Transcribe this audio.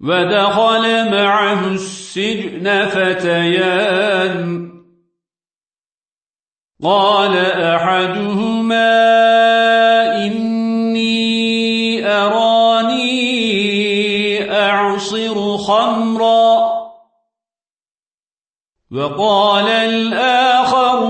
ودخل معه السجن فتيان. قال أحدهما إني أراني أعصر خمرا. وقال الآخر